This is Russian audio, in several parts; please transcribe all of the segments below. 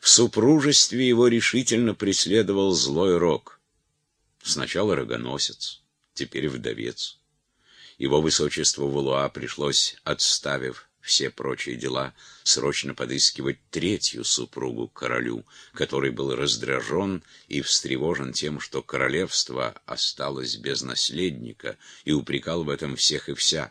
В супружестве его решительно преследовал злой рок. Сначала рогоносец, теперь вдовец. Его высочеству Валуа пришлось, отставив все прочие дела, срочно подыскивать третью супругу королю, который был раздражен и встревожен тем, что королевство осталось без наследника, и упрекал в этом всех и вся.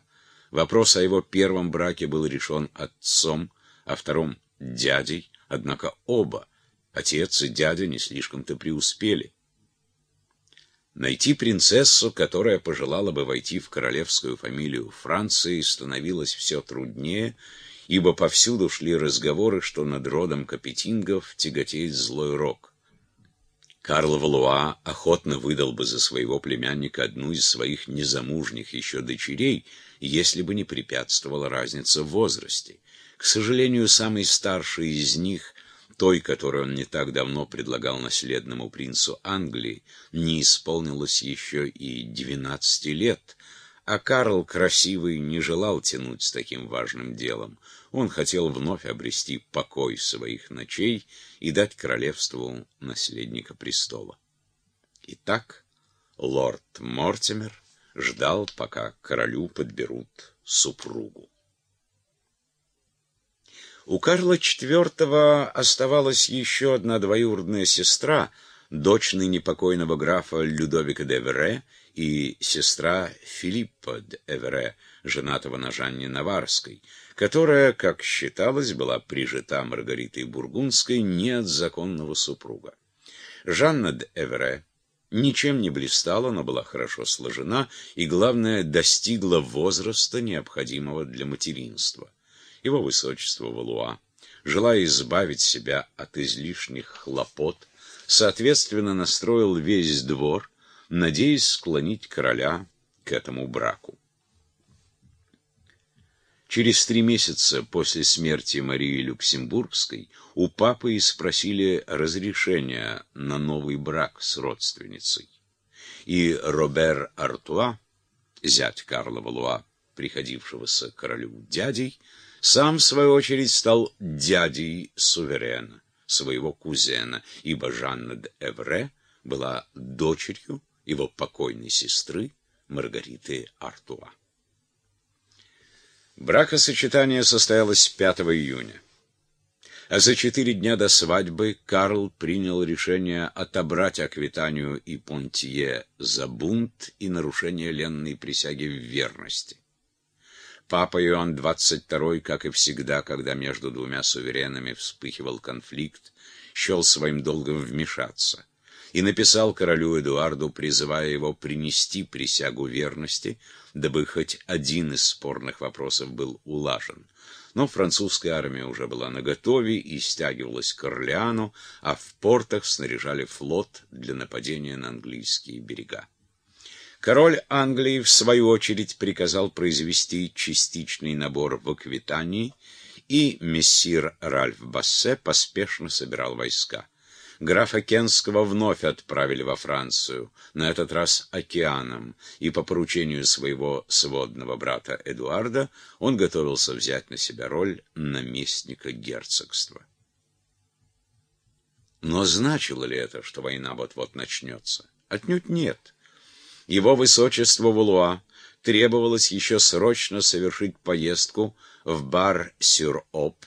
Вопрос о его первом браке был решен отцом, о втором — дядей, однако оба, отец и дядя, не слишком-то преуспели. Найти принцессу, которая пожелала бы войти в королевскую фамилию Франции, становилось все труднее, ибо повсюду шли разговоры, что над родом Капетингов тяготеет злой рок. Карл Валуа охотно выдал бы за своего племянника одну из своих незамужних еще дочерей, если бы не препятствовала разница в возрасте. К сожалению, самый старший из них той, которую он не так давно предлагал наследному принцу Англии, не исполнилось еще и двенадцати лет, а Карл Красивый не желал тянуть с таким важным делом. Он хотел вновь обрести покой своих ночей и дать королевству наследника престола. Итак, лорд Мортимер ждал, пока королю подберут супругу. У Карла IV оставалась еще одна двоюродная сестра, дочь ныне покойного графа Людовика де Эвере и сестра Филиппа де Эвере, женатого на Жанне Наварской, которая, как считалось, была прижита Маргаритой Бургундской не от законного супруга. Жанна де Эвере ничем не блистала, но была хорошо сложена и, главное, достигла возраста, необходимого для материнства его высочество Валуа, желая избавить себя от излишних хлопот, соответственно настроил весь двор, надеясь склонить короля к этому браку. Через три месяца после смерти Марии Люксембургской у папы и спросили разрешения на новый брак с родственницей. И Робер Артуа, зять Карла Валуа, приходившегося королю дядей, сам, в свою очередь, стал дядей суверена, своего кузена, ибо Жанна де Эвре была дочерью его покойной сестры Маргариты Артуа. Бракосочетание состоялось 5 июня. А за четыре дня до свадьбы Карл принял решение отобрать Аквитанию и Понтье за бунт и нарушение ленной присяги в верности. Папа Иоанн XXII, как и всегда, когда между двумя суверенами вспыхивал конфликт, счел своим долгом вмешаться и написал королю Эдуарду, призывая его принести присягу верности, дабы хоть один из спорных вопросов был улажен. Но французская армия уже была наготове и стягивалась к Орлеану, а в портах снаряжали флот для нападения на английские берега. Король Англии, в свою очередь, приказал произвести частичный набор в Аквитании, и мессир Ральф Бассе поспешно собирал войска. Графа Кенского вновь отправили во Францию, на этот раз океаном, и по поручению своего сводного брата Эдуарда он готовился взять на себя роль наместника герцогства. Но значило ли это, что война вот-вот начнется? Отнюдь нет. Его высочеству Валуа требовалось еще срочно совершить поездку в бар-сюр-Оп,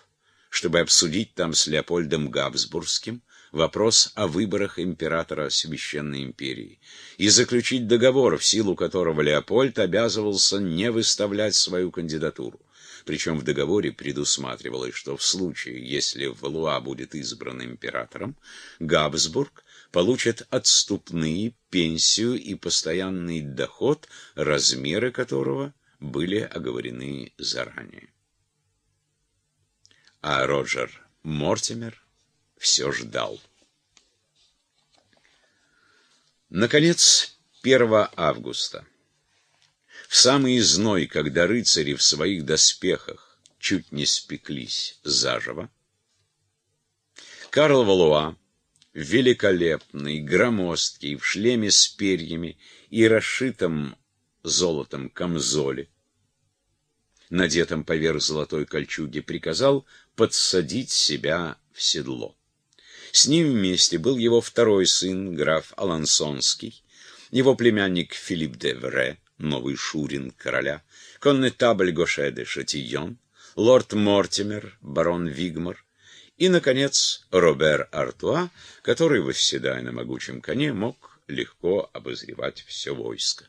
чтобы обсудить там с Леопольдом Габсбургским вопрос о выборах императора Священной империи и заключить договор, в силу которого Леопольд обязывался не выставлять свою кандидатуру. Причем в договоре предусматривалось, что в случае, если Валуа будет избран императором, Габсбург получат отступные, пенсию и постоянный доход, размеры которого были оговорены заранее. А Роджер Мортимер все ждал. Наконец, 1 августа, в самый зной, когда рыцари в своих доспехах чуть не спеклись заживо, Карл Валуа великолепный, громоздкий, в шлеме с перьями и расшитом золотом камзоле, надетом поверх золотой кольчуги, приказал подсадить себя в седло. С ним вместе был его второй сын, граф Алансонский, его племянник Филипп де Вре, новый шурин короля, коннетабль Гоше де Шатийон, лорд Мортимер, барон Вигмар и, наконец, Робер Артуа, который, восседая на могучем коне, мог легко обозревать все войско.